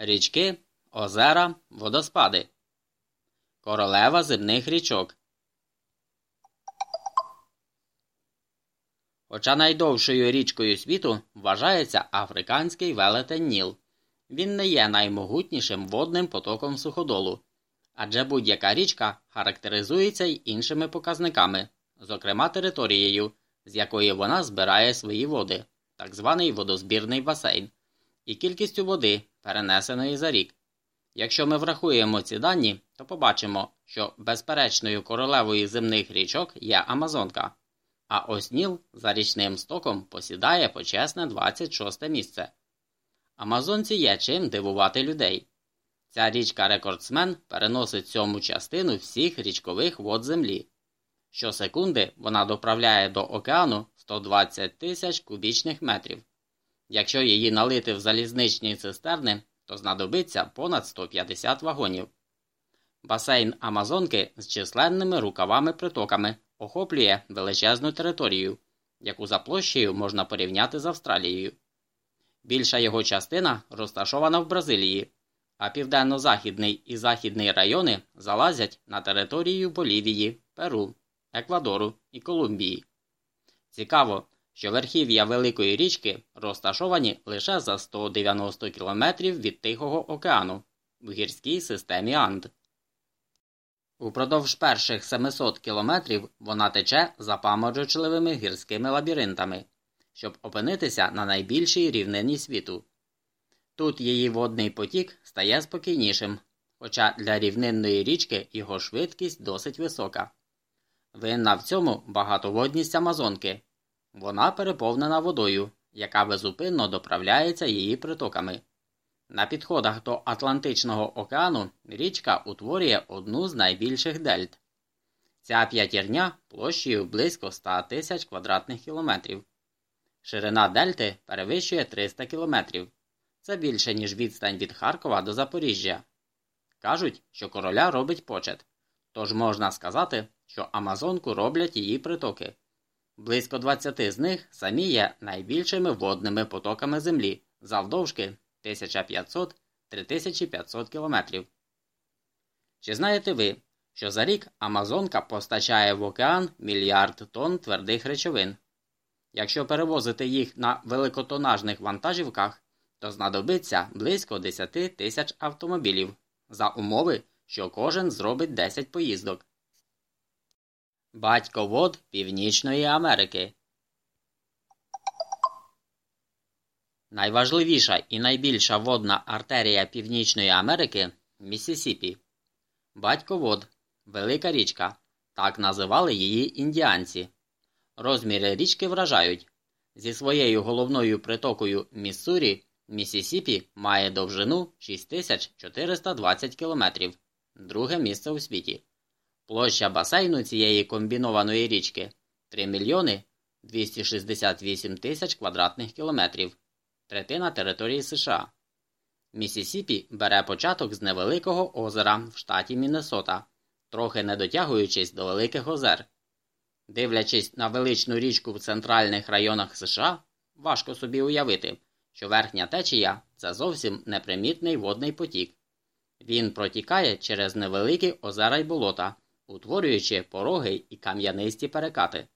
річки, озера, водоспади, королева земних річок. Хоча найдовшою річкою світу вважається африканський велетень Ніл. Він не є наймогутнішим водним потоком суходолу, адже будь-яка річка характеризується й іншими показниками, зокрема територією, з якої вона збирає свої води, так званий водозбірний басейн, і кількістю води, перенесеної за рік. Якщо ми врахуємо ці дані, то побачимо, що безперечною королевою земних річок є Амазонка, а ось Ніл за річним стоком посідає почесне 26 місце. Амазонці є чим дивувати людей. Ця річка рекордсмен переносить сьому частину всіх річкових вод землі. Щосекунди вона доправляє до океану 120 тисяч кубічних метрів. Якщо її налити в залізничні цистерни, то знадобиться понад 150 вагонів. Басейн Амазонки з численними рукавами-притоками охоплює величезну територію, яку за площею можна порівняти з Австралією. Більша його частина розташована в Бразилії, а південно-західний і західний райони залазять на територію Болівії, Перу, Еквадору і Колумбії. Цікаво, що верхів'я Великої річки розташовані лише за 190 кілометрів від Тихого океану в гірській системі Анд. Упродовж перших 700 кілометрів вона тече запаморочливими гірськими лабіринтами, щоб опинитися на найбільшій рівнині світу. Тут її водний потік стає спокійнішим, хоча для рівнинної річки його швидкість досить висока. Винна в цьому багатоводність Амазонки. Вона переповнена водою, яка безупинно доправляється її притоками. На підходах до Атлантичного океану річка утворює одну з найбільших дельт. Ця п'ятірня площею близько 100 тисяч квадратних кілометрів. Ширина дельти перевищує 300 кілометрів. Це більше, ніж відстань від Харкова до Запоріжжя. Кажуть, що короля робить почет. Тож можна сказати, що Амазонку роблять її притоки. Близько 20 з них самі є найбільшими водними потоками Землі завдовжки 1500-3500 кілометрів. Чи знаєте ви, що за рік Амазонка постачає в океан мільярд тонн твердих речовин? Якщо перевозити їх на великотонажних вантажівках, то знадобиться близько 10 тисяч автомобілів за умови, що кожен зробить 10 поїздок. Батько вод Північної Америки. Найважливіша і найбільша водна артерія Північної Америки Міссісіпі. Батько вод Велика річка. Так називали її індіанці. Розміри річки вражають. Зі своєю головною притокою Міссурі Міссісіпі має довжину 6420 км, друге місце у світі. Площа басейну цієї комбінованої річки 3 мільйони 268 тисяч квадратних кілометрів, третина території США. Міссісіпі бере початок з невеликого озера в штаті Міннесота, трохи не дотягуючись до Великих озер. Дивлячись на величну річку в центральних районах США, важко собі уявити, що верхня течія це зовсім непримітний водний потік. Він протікає через невеликі озера й болота, утворюючи пороги і кам'янисті перекати.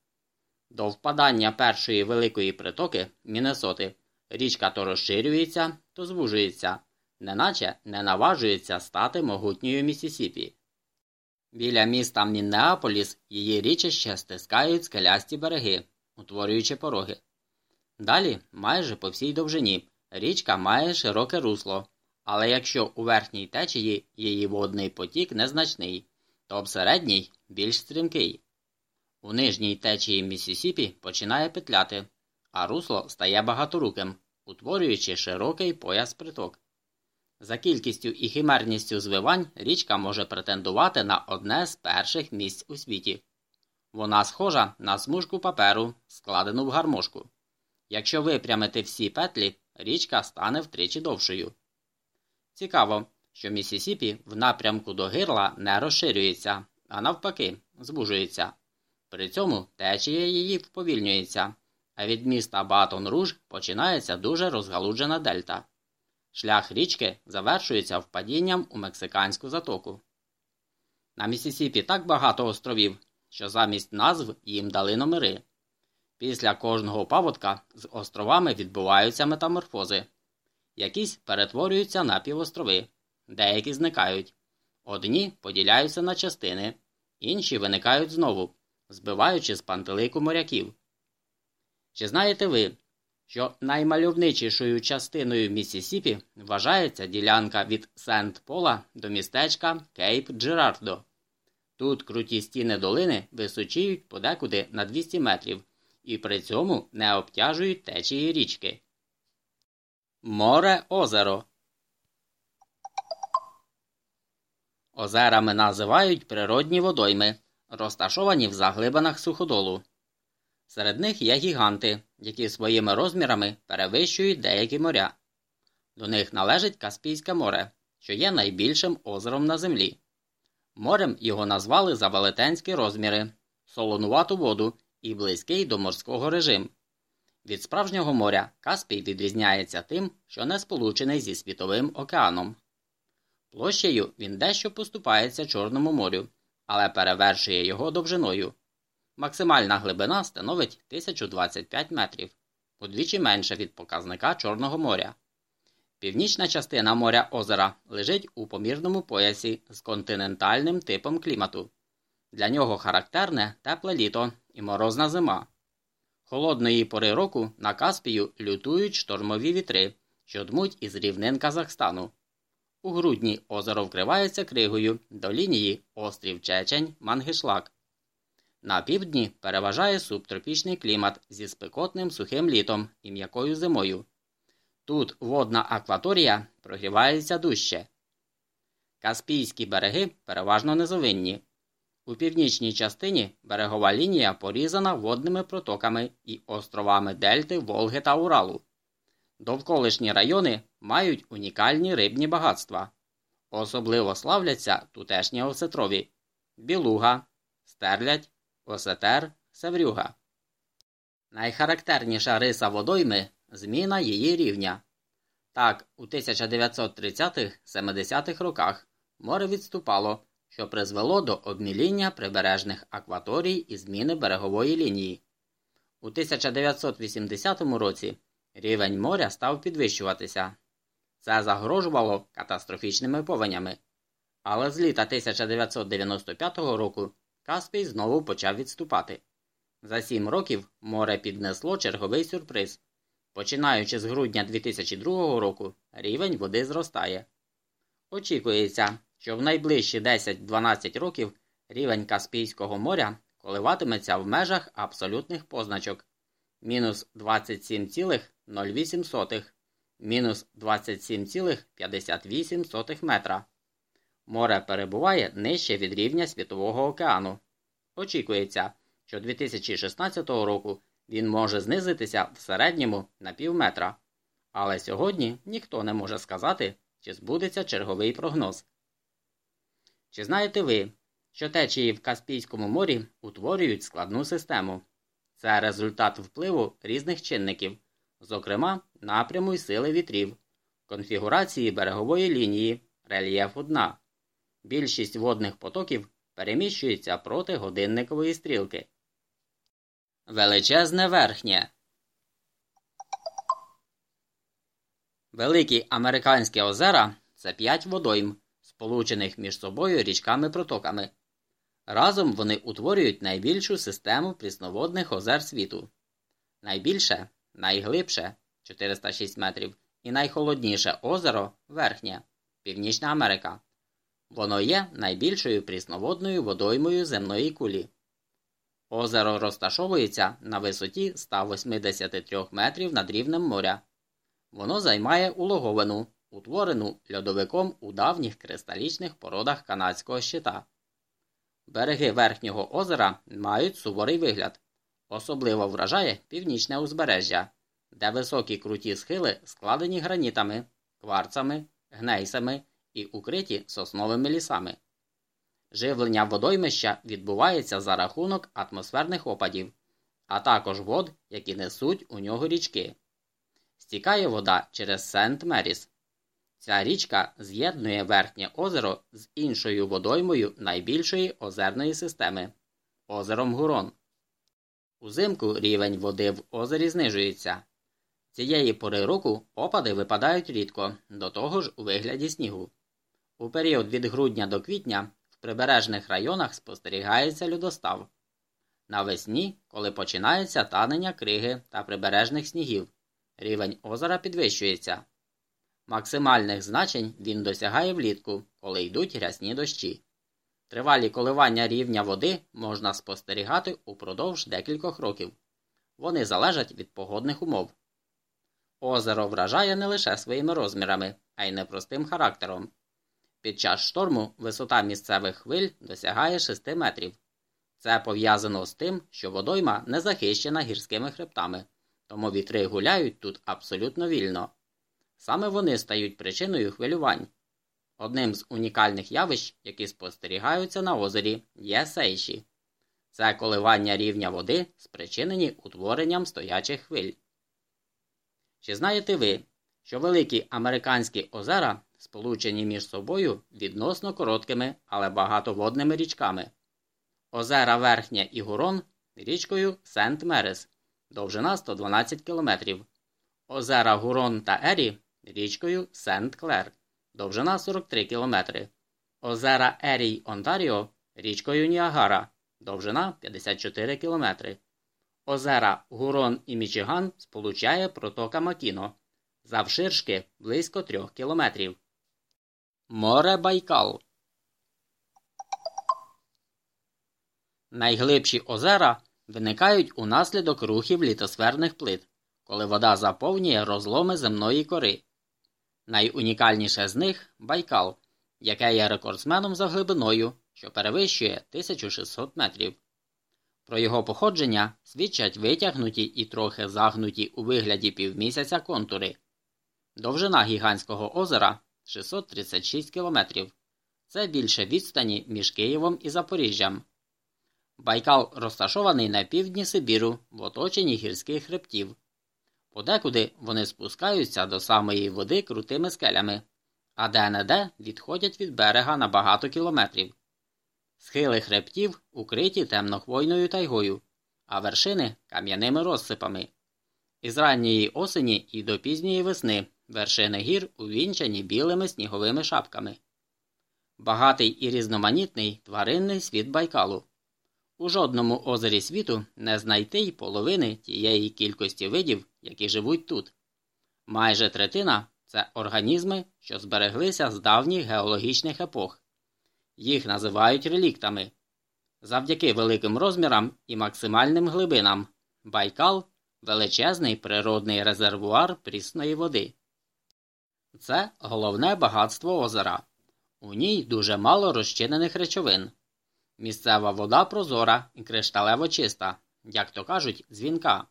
До впадання першої великої притоки Міннесоти річка то розширюється, то звужується, неначе не наважується стати могутньою Місісіпі. Біля міста Міннеаполіс її річище стискають скелясті береги, утворюючи пороги. Далі, майже по всій довжині, річка має широке русло, але якщо у верхній течії її водний потік незначний, то в середній більш стрімкий. У нижній течії Міссісіпі починає петляти, а русло стає багаторуким, утворюючи широкий пояс приток. За кількістю і химерністю звивань річка може претендувати на одне з перших місць у світі. Вона схожа на смужку паперу, складену в гармошку. Якщо випрямити всі петлі, річка стане втричі довшою. Цікаво, що Місісіпі в напрямку до гирла не розширюється, а навпаки, звужується. При цьому течія її вповільнюється, а від міста Батон Руж починається дуже розгалуджена дельта. Шлях річки завершується впадінням у Мексиканську затоку. На Місісіпі так багато островів, що замість назв їм дали номери. Після кожного паводка з островами відбуваються метаморфози. Якісь перетворюються на півострови, деякі зникають. Одні поділяються на частини, інші виникають знову, збиваючи з пантелику моряків. Чи знаєте ви, що наймальовничішою частиною Міссісіпі вважається ділянка від Сент Пола до містечка Кейп Джерардо? Тут круті стіни долини височіють подекуди на 200 метрів і при цьому не обтяжують течії річки. Море озеро Озерами називають природні водойми, розташовані в заглибинах суходолу. Серед них є гіганти, які своїми розмірами перевищують деякі моря. До них належить Каспійське море, що є найбільшим озером на землі. Морем його назвали за велетенські розміри, солонувату воду і близький до морського режиму. Від справжнього моря Каспій відрізняється тим, що не сполучений зі Світовим океаном. Площею він дещо поступається Чорному морю, але перевершує його довжиною. Максимальна глибина становить 1025 метрів, удвічі менше від показника Чорного моря. Північна частина моря озера лежить у помірному поясі з континентальним типом клімату. Для нього характерне тепле літо і морозна зима. Холодної пори року на Каспію лютують штормові вітри, що дмуть із рівнин Казахстану. У грудні озеро вкривається кригою до лінії острів Чечень Мангишлак. На півдні переважає субтропічний клімат зі спекотним сухим літом і м'якою зимою. Тут водна акваторія прогрівається дужче. Каспійські береги переважно низовинні. У північній частині берегова лінія порізана водними протоками і островами Дельти, Волги та Уралу. Довколишні райони мають унікальні рибні багатства. Особливо славляться тутешні осетрові білуга, стерлядь, осетер, севрюга. Найхарактерніша риса водойми зміна її рівня. Так, у 1930-70-х роках море відступало, що призвело до обміління прибережних акваторій і зміни берегової лінії. У 1980 році рівень моря став підвищуватися. Це загрожувало катастрофічними повенями. Але з літа 1995 року Каспій знову почав відступати. За сім років море піднесло черговий сюрприз. Починаючи з грудня 2002 року, рівень води зростає. Очікується, що в найближчі 10-12 років рівень Каспійського моря коливатиметься в межах абсолютних позначок мінус 27,08, мінус 27,58 метра. Море перебуває нижче від рівня Світового океану. Очікується, що 2016 року він може знизитися в середньому на пів метра. Але сьогодні ніхто не може сказати, чи збудеться черговий прогноз. Чи знаєте ви, що течії в Каспійському морі утворюють складну систему? Це результат впливу різних чинників, зокрема напряму й сили вітрів, конфігурації берегової лінії, рельєфу дна. Більшість водних потоків переміщується проти годинникової стрілки. Величезне верхнє. Великі американські озера це п'ять водойм, сполучених між собою річками-протоками. Разом вони утворюють найбільшу систему прісноводних озер світу. Найбільше, найглибше 406 метрів, і найхолодніше озеро Верхнє Північна Америка. Воно є найбільшою прісноводною водоймою земної кулі. Озеро розташовується на висоті 183 метрів над рівнем моря. Воно займає улоговину, утворену льодовиком у давніх кристалічних породах канадського щита. Береги верхнього озера мають суворий вигляд. Особливо вражає північне узбережжя, де високі круті схили складені гранітами, кварцами, гнейсами і укриті сосновими лісами. Живлення водоймища відбувається за рахунок атмосферних опадів, а також вод, які несуть у нього річки. Стікає вода через Сент Меріс. Ця річка з'єднує верхнє озеро з іншою водоймою найбільшої озерної системи озером Гурон. Узимку рівень води в озері знижується. Цієї пори року опади випадають рідко, до того ж у вигляді снігу. У період від грудня до квітня в прибережних районах спостерігається льодостав. Навесні, коли починається танення криги та прибережних снігів, рівень озера підвищується. Максимальних значень він досягає влітку, коли йдуть рясні дощі. Тривалі коливання рівня води можна спостерігати упродовж декількох років. Вони залежать від погодних умов. Озеро вражає не лише своїми розмірами, а й непростим характером. Під час шторму висота місцевих хвиль досягає 6 метрів. Це пов'язано з тим, що водойма не захищена гірськими хребтами, тому вітри гуляють тут абсолютно вільно. Саме вони стають причиною хвилювань. Одним з унікальних явищ, які спостерігаються на озері, є сейші. Це коливання рівня води, спричинені утворенням стоячих хвиль. Чи знаєте ви, що великі американські озера сполучені між собою відносно короткими, але багатоводними річками? Озера Верхнє і Гурон річкою Сент Мерес, довжина 112 км. Озера Гурон та Ері річкою Сент Клер, довжина 43 км. Озера Ері й Онтаріо річкою Ніагара, довжина 54 км. Озера Гурон і Мічиган сполучає протока Макіно, завширшки близько 3 км. Море Байкал Найглибші озера виникають унаслідок рухів літосферних плит, коли вода заповнює розломи земної кори. Найунікальніше з них Байкал, яке є рекордсменом за глибиною, що перевищує 1600 метрів. Про його походження свідчать витягнуті і трохи загнуті у вигляді півмісяця контури. Довжина гігантського озера 636 кілометрів. Це більше відстані між Києвом і Запоріжжям. Байкал розташований на півдні Сибіру в оточенні гірських хребтів. Подекуди вони спускаються до самої води крутими скелями, а де-не-де відходять від берега на багато кілометрів. Схили хребтів укриті темнохвойною тайгою, а вершини кам'яними розсипами. Із ранньої осені і до пізньої весни вершини гір увінчані білими сніговими шапками. Багатий і різноманітний тваринний світ Байкалу. У жодному озері світу не знайти й половини тієї кількості видів, які живуть тут. Майже третина це організми, що збереглися з давніх геологічних епох. Їх називають реліктами. Завдяки великим розмірам і максимальним глибинам Байкал величезний природний резервуар прісної води. Це головне багатство озера. У ній дуже мало розчинених речовин. Місцева вода прозора і кришталево чиста, як то кажуть, дзвінка.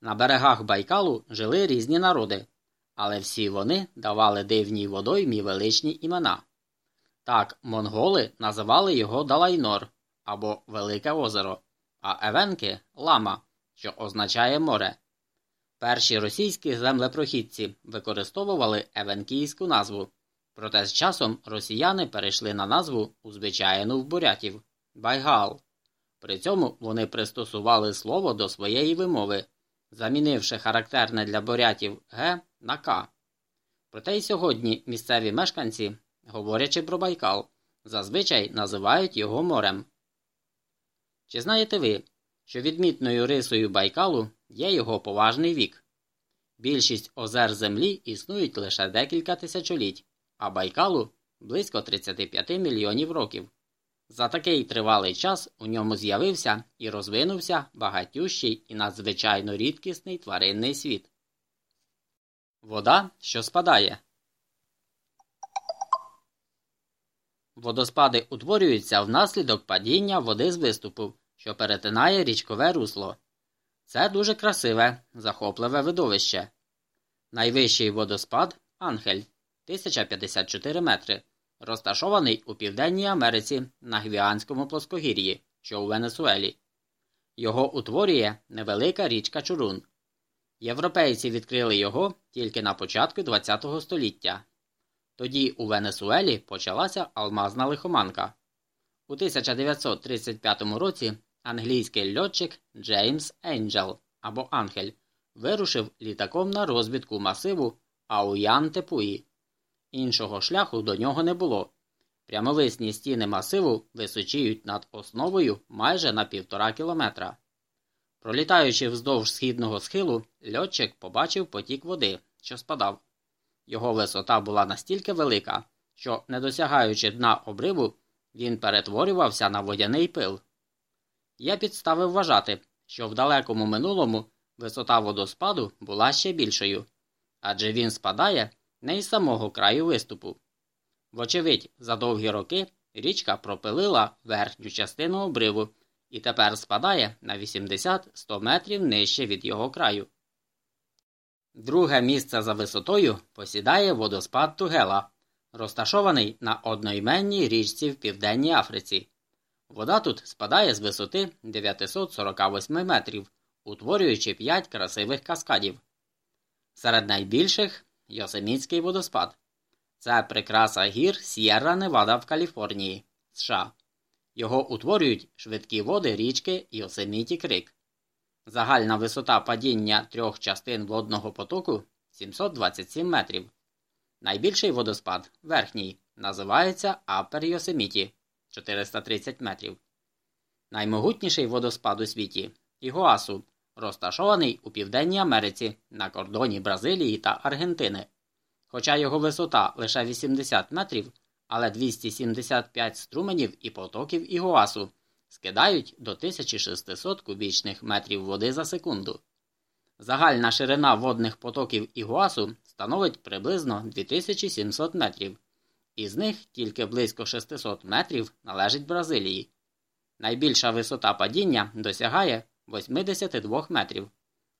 На берегах Байкалу жили різні народи, але всі вони давали дивній водоймі величні імена. Так, монголи називали його Далайнор або Велике озеро, а Евенки лама, що означає море. Перші російські землепрохідці використовували евенкійську назву. Проте з часом росіяни перейшли на назву узвичайну в бурятів Байгал. При цьому вони пристосували слово до своєї вимови, замінивши характерне для бурятів Г на К. Проте й сьогодні місцеві мешканці, говорячи про Байкал, зазвичай називають його морем. Чи знаєте ви, що відмітною рисою Байкалу є його поважний вік? Більшість озер Землі існують лише декілька тисячоліть а Байкалу близько 35 мільйонів років. За такий тривалий час у ньому з'явився і розвинувся багатющий і надзвичайно рідкісний тваринний світ. Вода, що спадає. Водоспади утворюються внаслідок падіння води з виступу, що перетинає річкове русло. Це дуже красиве, захопливе видовище. Найвищий водоспад Ангель 1054 метри, розташований у Південній Америці на Гвіанському плоскогір'ї, що у Венесуелі. Його утворює невелика річка Чурун. Європейці відкрили його тільки на початку ХХ століття. Тоді у Венесуелі почалася алмазна лихоманка. У 1935 році англійський льотчик Джеймс Енджел або Ангель вирушив літаком на розвідку масиву Ауян Тепуї. Іншого шляху до нього не було. Прямовисні стіни масиву височіють над основою майже на півтора кілометра. Пролітаючи вздовж східного схилу, льотчик побачив потік води, що спадав. Його висота була настільки велика, що, не досягаючи дна обриву, він перетворювався на водяний пил. Я підставив вважати, що в далекому минулому висота водоспаду була ще більшою, адже він спадає не із самого краю виступу. Вочевидь, за довгі роки річка пропилила верхню частину обриву і тепер спадає на 80-100 метрів нижче від його краю. Друге місце за висотою посідає водоспад Тугела, розташований на одноіменній річці в Південній Африці. Вода тут спадає з висоти 948 метрів, утворюючи 5 красивих каскадів. Серед найбільших Йосемітський водоспад. Це прикраса гір С'єрра Невада в Каліфорнії, США. Його утворюють швидкі води річки Йосеміті Крик. Загальна висота падіння трьох частин водного потоку 727 метрів. Найбільший водоспад верхній, називається Апер Йосеміті 430 метрів. Наймогутніший водоспад у світі Ігуасу, розташований у Південній Америці на кордоні Бразилії та Аргентини. Хоча його висота лише 80 метрів, але 275 струменів і потоків Ігуасу скидають до 1600 кубічних метрів води за секунду. Загальна ширина водних потоків Ігуасу становить приблизно 2700 метрів, із них тільки близько 600 метрів належить Бразилії. Найбільша висота падіння досягає 82 метрів,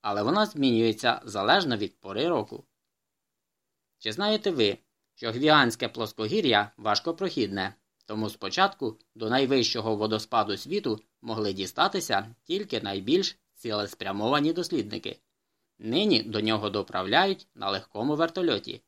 але вона змінюється залежно від пори року. Чи знаєте ви, що гвіанське плоскогір'я важкопрохідне, тому спочатку до найвищого водоспаду світу могли дістатися тільки найбільш цілеспрямовані дослідники. Нині до нього доправляють на легкому вертольоті.